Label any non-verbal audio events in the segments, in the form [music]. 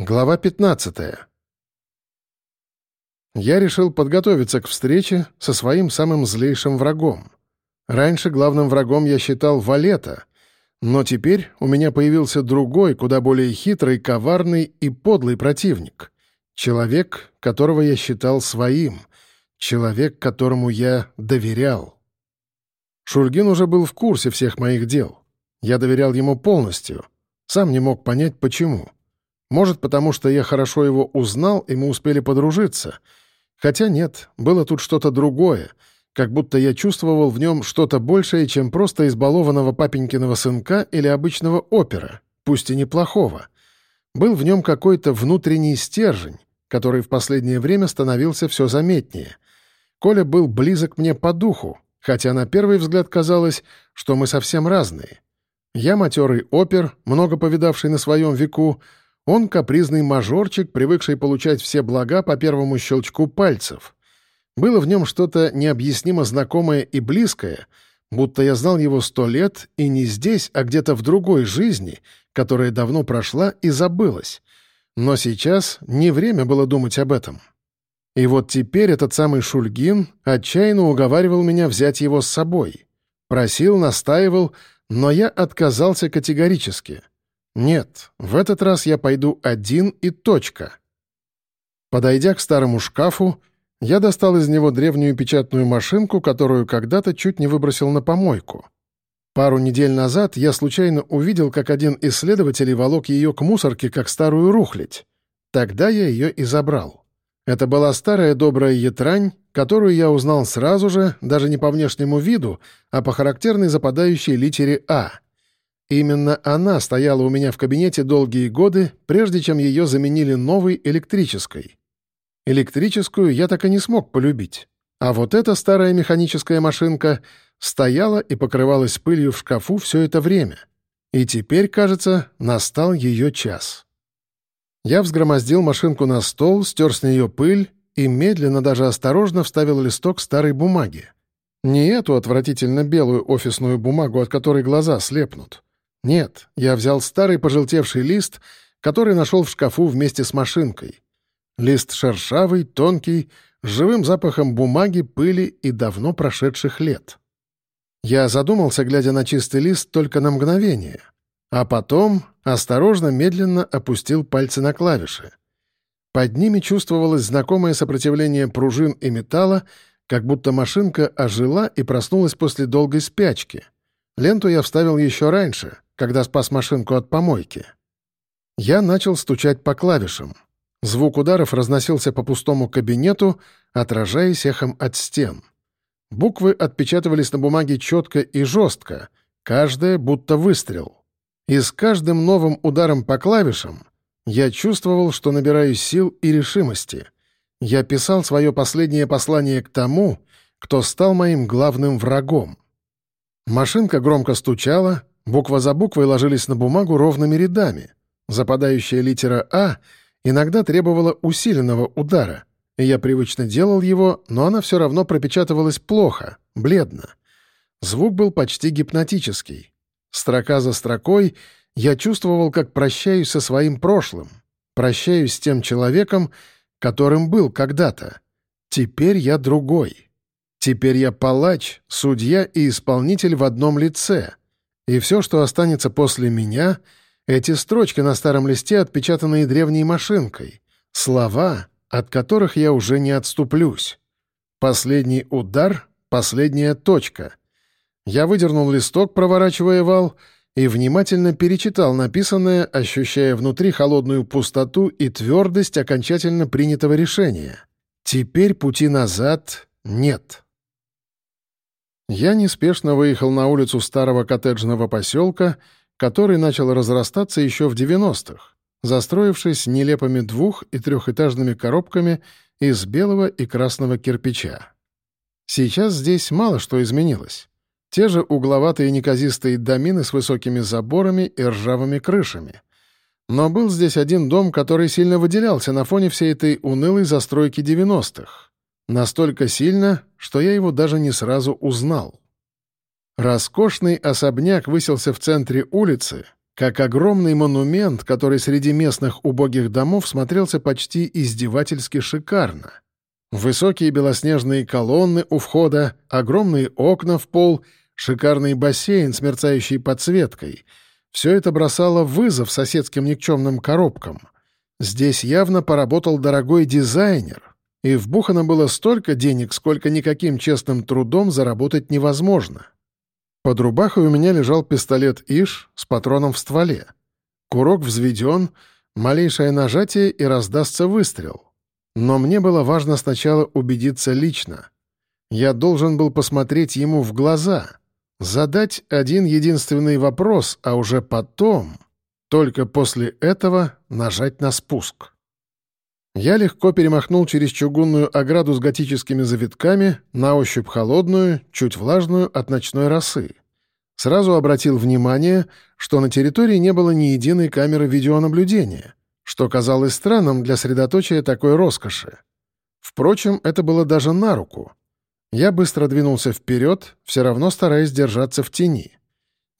Глава 15. Я решил подготовиться к встрече со своим самым злейшим врагом. Раньше главным врагом я считал Валета, но теперь у меня появился другой, куда более хитрый, коварный и подлый противник. Человек, которого я считал своим. Человек, которому я доверял. Шульгин уже был в курсе всех моих дел. Я доверял ему полностью. Сам не мог понять, почему. Может, потому что я хорошо его узнал, и мы успели подружиться. Хотя нет, было тут что-то другое, как будто я чувствовал в нем что-то большее, чем просто избалованного папенькиного сынка или обычного опера, пусть и неплохого. Был в нем какой-то внутренний стержень, который в последнее время становился все заметнее. Коля был близок мне по духу, хотя на первый взгляд казалось, что мы совсем разные. Я матерый опер, много повидавший на своем веку, он капризный мажорчик, привыкший получать все блага по первому щелчку пальцев. Было в нем что-то необъяснимо знакомое и близкое, будто я знал его сто лет и не здесь, а где-то в другой жизни, которая давно прошла и забылась. Но сейчас не время было думать об этом. И вот теперь этот самый Шульгин отчаянно уговаривал меня взять его с собой. Просил, настаивал, но я отказался категорически — нет, в этот раз я пойду один и точка. Подойдя к старому шкафу, я достал из него древнюю печатную машинку, которую когда-то чуть не выбросил на помойку. Пару недель назад я случайно увидел, как один исследователь волок ее к мусорке, как старую рухлядь. Тогда я ее и забрал. Это была старая добрая ятрань, которую я узнал сразу же, даже не по внешнему виду, а по характерной западающей литере «А». Именно она стояла у меня в кабинете долгие годы, прежде чем ее заменили новой электрической. Электрическую я так и не смог полюбить. А вот эта старая механическая машинка стояла и покрывалась пылью в шкафу все это время. И теперь, кажется, настал ее час. Я взгромоздил машинку на стол, стер с нее пыль и медленно, даже осторожно вставил листок старой бумаги. Не эту отвратительно белую офисную бумагу, от которой глаза слепнут, нет, я взял старый пожелтевший лист, который нашел в шкафу вместе с машинкой. Лист шершавый, тонкий, с живым запахом бумаги, пыли и давно прошедших лет. Я задумался, глядя на чистый лист, только на мгновение, а потом осторожно, медленно опустил пальцы на клавиши. Под ними чувствовалось знакомое сопротивление пружин и металла, как будто машинка ожила и проснулась после долгой спячки. Ленту я вставил еще раньше — когда спас машинку от помойки. Я начал стучать по клавишам. Звук ударов разносился по пустому кабинету, отражаясь эхом от стен. Буквы отпечатывались на бумаге четко и жестко, каждая будто выстрел. И с каждым новым ударом по клавишам я чувствовал, что набираюсь сил и решимости. Я писал свое последнее послание к тому, кто стал моим главным врагом. Машинка громко стучала, Буква за буквой ложились на бумагу ровными рядами. Западающая литера «А» иногда требовала усиленного удара, и я привычно делал его, но она все равно пропечатывалась плохо, бледно. Звук был почти гипнотический. Строка за строкой я чувствовал, как прощаюсь со своим прошлым, прощаюсь с тем человеком, которым был когда-то. Теперь я другой. Теперь я палач, судья и исполнитель в одном лице — и все, что останется после меня, эти строчки на старом листе, отпечатанные древней машинкой, слова, от которых я уже не отступлюсь. Последний удар, последняя точка. Я выдернул листок, проворачивая вал, и внимательно перечитал написанное, ощущая внутри холодную пустоту и твердость окончательно принятого решения. Теперь пути назад нет. Я неспешно выехал на улицу старого коттеджного поселка, который начал разрастаться еще в 90-х, застроившись нелепыми двух- и трехэтажными коробками из белого и красного кирпича. Сейчас здесь мало что изменилось. Те же угловатые неказистые домины с высокими заборами и ржавыми крышами. Но был здесь один дом, который сильно выделялся на фоне всей этой унылой застройки 90-х. Настолько сильно, что я его даже не сразу узнал. Роскошный особняк высился в центре улицы, как огромный монумент, который среди местных убогих домов смотрелся почти издевательски шикарно. Высокие белоснежные колонны у входа, огромные окна в пол, шикарный бассейн с мерцающей подсветкой — все это бросало вызов соседским никчемным коробкам. Здесь явно поработал дорогой дизайнер, и вбухано было столько денег, сколько никаким честным трудом заработать невозможно. Под рубахой у меня лежал пистолет Иш с патроном в стволе. Курок взведен, малейшее нажатие и раздастся выстрел. Но мне было важно сначала убедиться лично. Я должен был посмотреть ему в глаза, задать один единственный вопрос, а уже потом, только после этого, нажать на спуск. Я легко перемахнул через чугунную ограду с готическими завитками, на ощупь холодную, чуть влажную от ночной росы. Сразу обратил внимание, что на территории не было ни единой камеры видеонаблюдения, что казалось странным для средоточия такой роскоши. Впрочем, это было даже на руку. Я быстро двинулся вперед, все равно стараясь держаться в тени.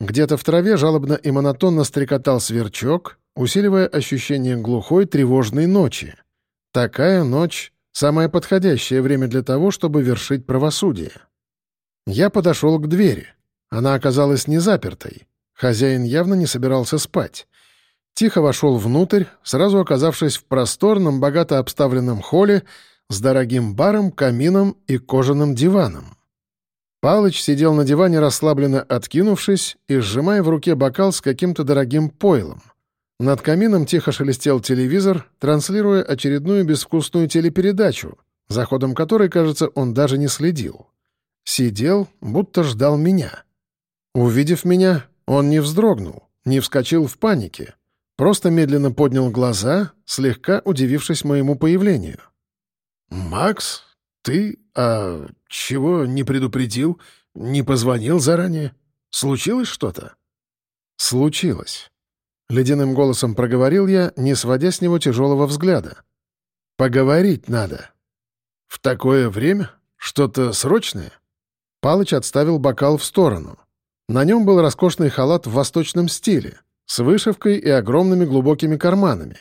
Где-то в траве жалобно и монотонно стрекотал сверчок, усиливая ощущение глухой тревожной ночи. Такая ночь — самое подходящее время для того, чтобы вершить правосудие. Я подошел к двери. Она оказалась не запертой. Хозяин явно не собирался спать. Тихо вошел внутрь, сразу оказавшись в просторном, богато обставленном холле с дорогим баром, камином и кожаным диваном. Палыч сидел на диване, расслабленно откинувшись и сжимая в руке бокал с каким-то дорогим пойлом — над камином тихо шелестел телевизор, транслируя очередную безвкусную телепередачу, за ходом которой, кажется, он даже не следил. Сидел, будто ждал меня. Увидев меня, он не вздрогнул, не вскочил в панике, просто медленно поднял глаза, слегка удивившись моему появлению. «Макс, ты... А чего не предупредил? Не позвонил заранее? Случилось что-то?» «Случилось». Ледяным голосом проговорил я, не сводя с него тяжелого взгляда. «Поговорить надо». «В такое время? Что-то срочное?» Палыч отставил бокал в сторону. На нем был роскошный халат в восточном стиле, с вышивкой и огромными глубокими карманами.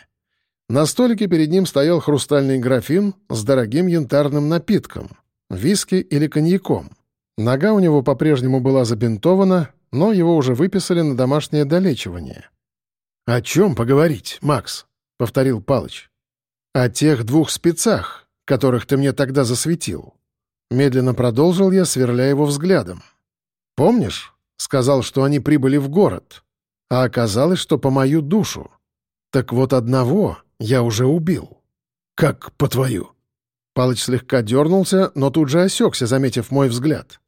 На столике перед ним стоял хрустальный графин с дорогим янтарным напитком — виски или коньяком. Нога у него по-прежнему была забинтована, но его уже выписали на домашнее долечивание. «О чем поговорить, Макс?» — повторил Палыч. «О тех двух спецах, которых ты мне тогда засветил». Медленно продолжил я, сверляя его взглядом. «Помнишь?» — сказал, что они прибыли в город. А оказалось, что по мою душу. Так вот одного я уже убил. «Как по твою?» Палыч слегка дернулся, но тут же осекся, заметив мой взгляд.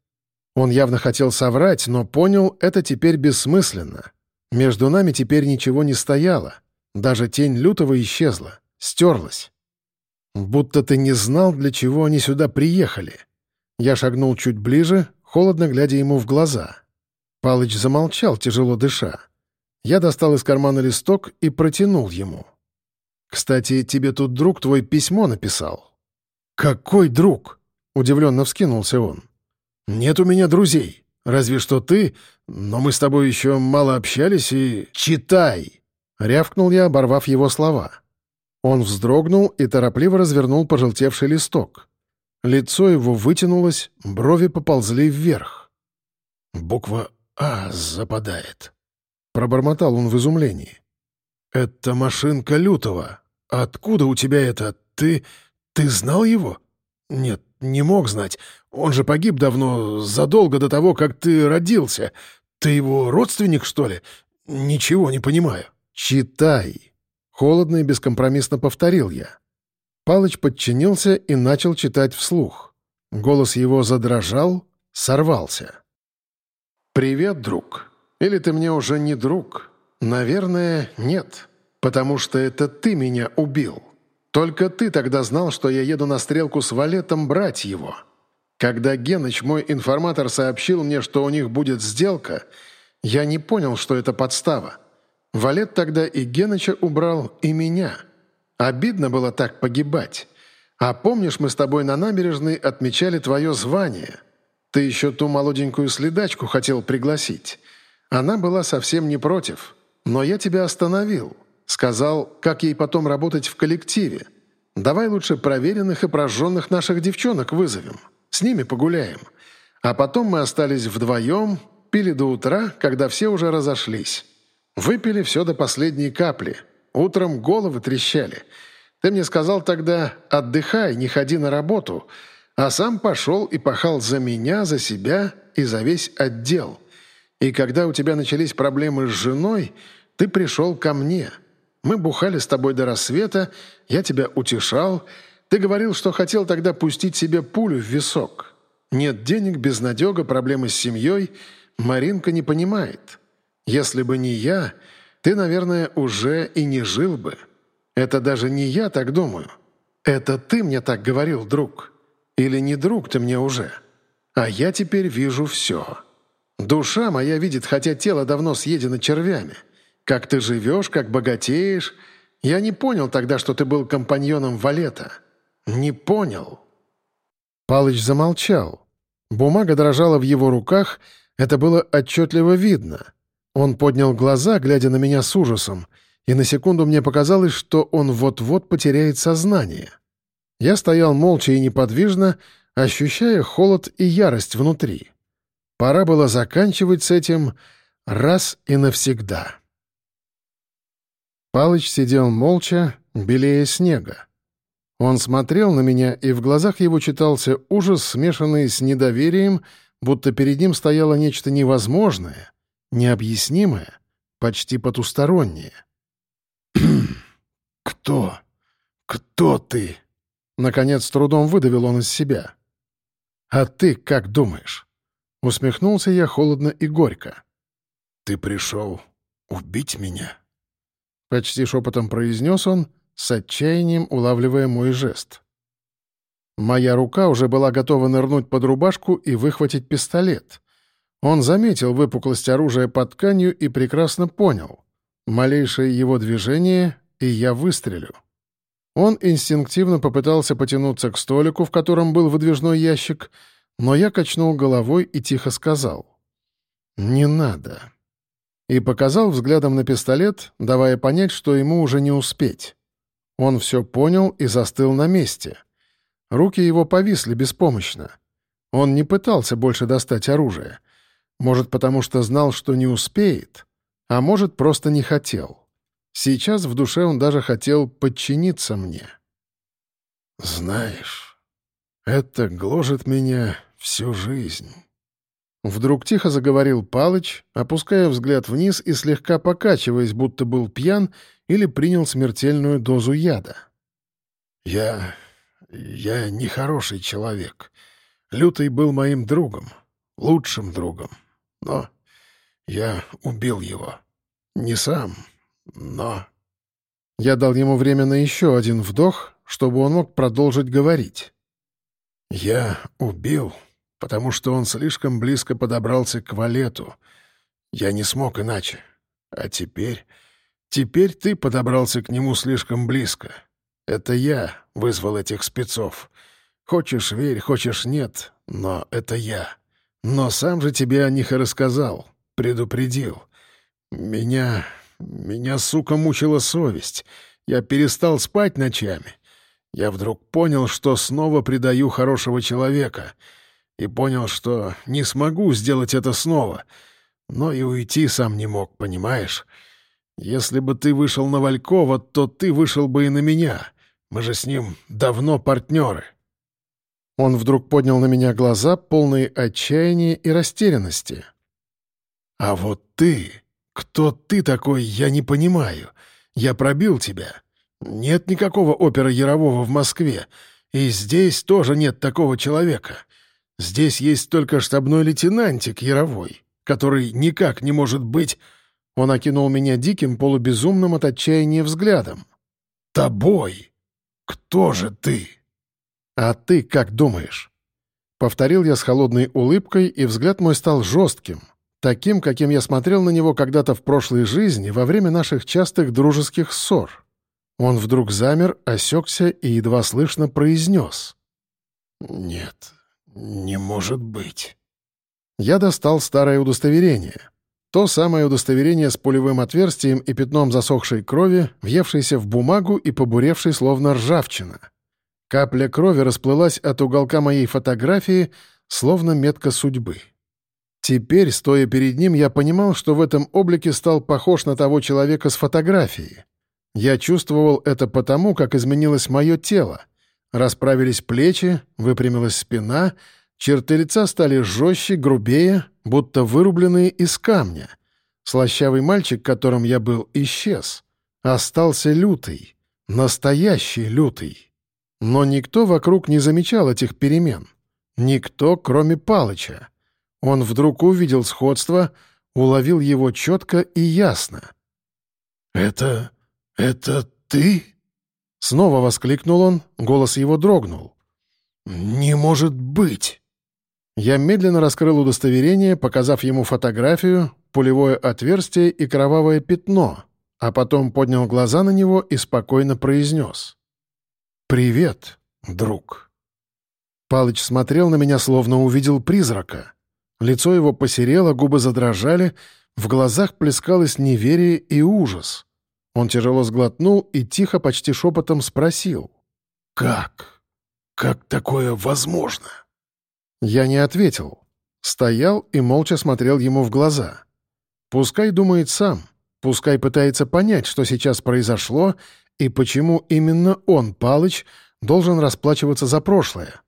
Он явно хотел соврать, но понял, это теперь бессмысленно. Между нами теперь ничего не стояло. Даже тень лютого исчезла, стерлась. Будто ты не знал, для чего они сюда приехали. Я шагнул чуть ближе, холодно глядя ему в глаза. Палыч замолчал, тяжело дыша. Я достал из кармана листок и протянул ему. «Кстати, тебе тут друг твой письмо написал». «Какой друг?» — удивленно вскинулся он. «Нет у меня друзей. Разве что ты, но мы с тобой еще мало общались и... Читай!» — рявкнул я, оборвав его слова. Он вздрогнул и торопливо развернул пожелтевший листок. Лицо его вытянулось, брови поползли вверх. «Буква «А» западает», — пробормотал он в изумлении. «Это машинка Лютого. Откуда у тебя это? Ты... ты знал его?» «Нет, не мог знать. Он же погиб давно, задолго до того, как ты родился. Ты его родственник, что ли? Ничего не понимаю». «Читай!» — холодно и бескомпромиссно повторил я. Палыч подчинился и начал читать вслух. Голос его задрожал, сорвался. «Привет, друг. Или ты мне уже не друг? Наверное, нет, потому что это ты меня убил». Только ты тогда знал, что я еду на стрелку с Валетом брать его. Когда Геныч, мой информатор, сообщил мне, что у них будет сделка, я не понял, что это подстава. Валет тогда и Геныча убрал, и меня. Обидно было так погибать. А помнишь, мы с тобой на набережной отмечали твое звание? Ты еще ту молоденькую следачку хотел пригласить. Она была совсем не против. Но я тебя остановил. Сказал, как ей потом работать в коллективе. Давай лучше проверенных и прожженных наших девчонок вызовем. С ними погуляем. А потом мы остались вдвоем, пили до утра, когда все уже разошлись. Выпили все до последней капли. Утром головы трещали. Ты мне сказал тогда «отдыхай, не ходи на работу», а сам пошел и пахал за меня, за себя и за весь отдел. И когда у тебя начались проблемы с женой, ты пришел ко мне. Мы бухали с тобой до рассвета, я тебя утешал. Ты говорил, что хотел тогда пустить себе пулю в висок. Нет денег, безнадега, проблемы с семьей. Маринка не понимает. Если бы не я, ты, наверное, уже и не жил бы. Это даже не я так думаю. Это ты мне так говорил, друг. Или не друг ты мне уже? А я теперь вижу все. Душа моя видит, хотя тело давно съедено червями. Как ты живешь, как богатеешь. Я не понял тогда, что ты был компаньоном Валета. Не понял». Палыч замолчал. Бумага дрожала в его руках, это было отчетливо видно. Он поднял глаза, глядя на меня с ужасом, и на секунду мне показалось, что он вот-вот потеряет сознание. Я стоял молча и неподвижно, ощущая холод и ярость внутри. Пора было заканчивать с этим раз и навсегда. Палыч сидел молча, белее снега. Он смотрел на меня, и в глазах его читался ужас, смешанный с недоверием, будто перед ним стояло нечто невозможное, необъяснимое, почти потустороннее. [clears throat] «Кто? Кто ты?» Наконец, с трудом выдавил он из себя. «А ты как думаешь?» Усмехнулся я холодно и горько. «Ты пришел убить меня?» Почти шепотом произнес он, с отчаянием улавливая мой жест. Моя рука уже была готова нырнуть под рубашку и выхватить пистолет. Он заметил выпуклость оружия под тканью и прекрасно понял. Малейшее его движение, и я выстрелю. Он инстинктивно попытался потянуться к столику, в котором был выдвижной ящик, но я качнул головой и тихо сказал «Не надо». И показал взглядом на пистолет, давая понять, что ему уже не успеть. Он все понял и застыл на месте. Руки его повисли беспомощно. Он не пытался больше достать оружие. Может, потому что знал, что не успеет, а может, просто не хотел. Сейчас в душе он даже хотел подчиниться мне. «Знаешь, это гложет меня всю жизнь». Вдруг тихо заговорил Палыч, опуская взгляд вниз и слегка покачиваясь, будто был пьян или принял смертельную дозу яда. «Я... я нехороший человек. Лютый был моим другом, лучшим другом. Но я убил его. Не сам, но...» Я дал ему время на еще один вдох, чтобы он мог продолжить говорить. «Я убил, потому что он слишком близко подобрался к валету. Я не смог иначе. А теперь... Теперь ты подобрался к нему слишком близко. Это я вызвал этих спецов. Хочешь — верь, хочешь — нет, но это я. Но сам же тебе о них и рассказал, предупредил. Меня меня, сука, мучила совесть. Я перестал спать ночами. Я вдруг понял, что снова предаю хорошего человека. И понял, что не смогу сделать это снова. Но и уйти сам не мог, понимаешь? Если бы ты вышел на Валькова, то ты вышел бы и на меня. Мы же с ним давно партнеры. Он вдруг поднял на меня глаза, полные отчаяния и растерянности. «А вот ты...» «Кто ты такой, я не понимаю. Я пробил тебя. Нет никакого опера Ярового в Москве. И здесь тоже нет такого человека. Здесь есть только штабной лейтенантик Яровой, который никак не может быть...» Он окинул меня диким, полубезумным от отчаяния взглядом. «Тобой! Кто же ты?» «А ты как думаешь?» Повторил я с холодной улыбкой, и взгляд мой стал жестким, Таким, каким я смотрел на него когда-то в прошлой жизни, во время наших частых дружеских ссор. Он вдруг замер, осекся и едва слышно произнес. «Нет, не может быть». Я достал старое удостоверение. То самое удостоверение с пулевым отверстием и пятном засохшей крови, въевшейся в бумагу и побуревшей словно ржавчина. Капля крови расплылась от уголка моей фотографии, словно метка судьбы. Теперь, стоя перед ним, я понимал, что в этом облике стал похож на того человека с фотографии. Я чувствовал это потому, как изменилось мое тело. Расправились плечи, выпрямилась спина, черты лица стали жестче, грубее, будто вырубленные из камня. Слащавый мальчик, которым я был, исчез. Остался лютый, настоящий лютый. Но никто вокруг не замечал этих перемен. Никто, кроме Палыча. Он вдруг увидел сходство, уловил его четко и ясно. «Это... это ты?» Снова воскликнул он, голос его дрогнул. «Не может быть!» Я медленно раскрыл удостоверение, показав ему фотографию, пулевое отверстие и кровавое пятно, а потом поднял глаза на него и спокойно произнес. «Привет, друг». Палыч смотрел на меня, словно увидел призрака. Лицо его посерело, губы задрожали, в глазах плескалось неверие и ужас. Он тяжело сглотнул и тихо, почти шепотом спросил. «Как? Как такое возможно?» Я не ответил. Стоял и молча смотрел ему в глаза. Пускай думает сам, пускай пытается понять, что сейчас произошло и почему именно он, Палыч, должен расплачиваться за прошлое.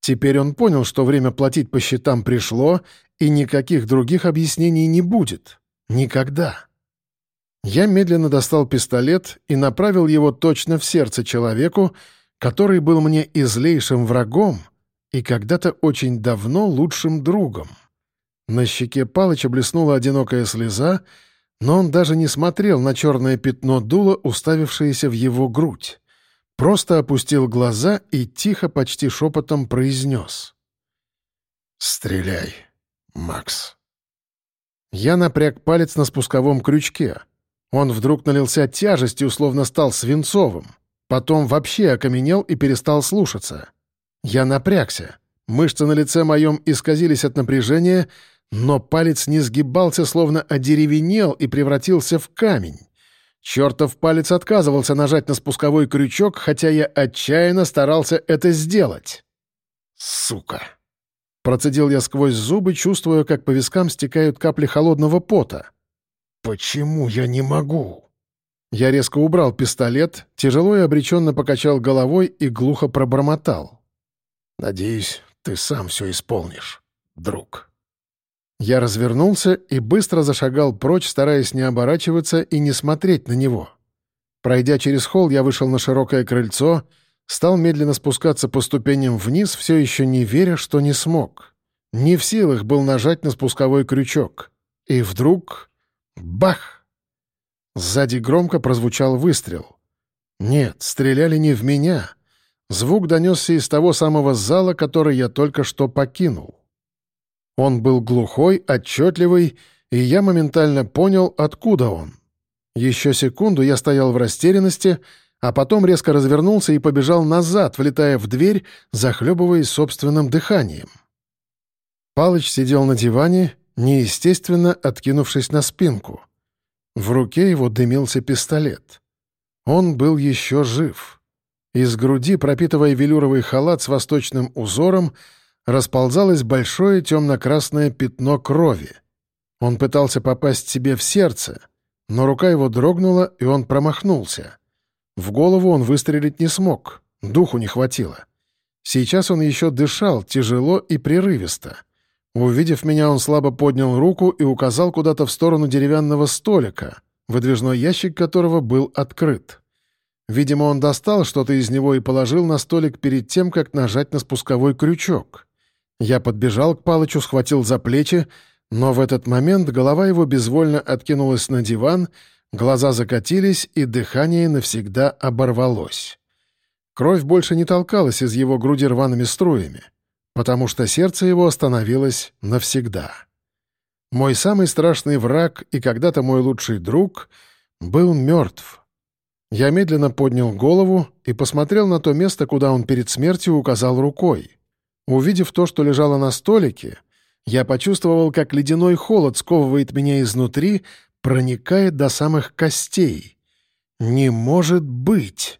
Теперь он понял, что время платить по счетам пришло, и никаких других объяснений не будет. Никогда. Я медленно достал пистолет и направил его точно в сердце человеку, который был мне и злейшим врагом, и когда-то очень давно лучшим другом. На щеке Палыча блеснула одинокая слеза, но он даже не смотрел на черное пятно дула, уставившееся в его грудь. Просто опустил глаза и тихо, почти шепотом произнес. «Стреляй, Макс». Я напряг палец на спусковом крючке. Он вдруг налился тяжестью, словно стал свинцовым. Потом вообще окаменел и перестал слушаться. Я напрягся. Мышцы на лице моем исказились от напряжения, но палец не сгибался, словно одеревенел и превратился в камень. Чертов палец отказывался нажать на спусковой крючок, хотя я отчаянно старался это сделать. «Сука!» Процедил я сквозь зубы, чувствуя, как по вискам стекают капли холодного пота. «Почему я не могу?» Я резко убрал пистолет, тяжело и обреченно покачал головой и глухо пробормотал. «Надеюсь, ты сам все исполнишь, друг». Я развернулся и быстро зашагал прочь, стараясь не оборачиваться и не смотреть на него. Пройдя через холл, я вышел на широкое крыльцо, стал медленно спускаться по ступеням вниз, все еще не веря, что не смог. Не в силах был нажать на спусковой крючок. И вдруг... Бах! Сзади громко прозвучал выстрел. Нет, стреляли не в меня. Звук донесся из того самого зала, который я только что покинул. Он был глухой, отчетливый, и я моментально понял, откуда он. Еще секунду я стоял в растерянности, а потом резко развернулся и побежал назад, влетая в дверь, захлебываясь собственным дыханием. Палыч сидел на диване, неестественно откинувшись на спинку. В руке его дымился пистолет. Он был еще жив. Из груди, пропитывая велюровый халат с восточным узором, расползалось большое темно-красное пятно крови. Он пытался попасть себе в сердце, но рука его дрогнула, и он промахнулся. В голову он выстрелить не смог, духу не хватило. Сейчас он еще дышал тяжело и прерывисто. Увидев меня, он слабо поднял руку и указал куда-то в сторону деревянного столика, выдвижной ящик которого был открыт. Видимо, он достал что-то из него и положил на столик перед тем, как нажать на спусковой крючок. Я подбежал к Палычу, схватил за плечи, но в этот момент голова его безвольно откинулась на диван, глаза закатились, и дыхание навсегда оборвалось. Кровь больше не толкалась из его груди рваными струями, потому что сердце его остановилось навсегда. Мой самый страшный враг и когда-то мой лучший друг был мертв. Я медленно поднял голову и посмотрел на то место, куда он перед смертью указал рукой — Увидев то, что лежало на столике, Я почувствовал, как ледяной холод сковывает меня изнутри, проникает до самых костей. «Не может быть!»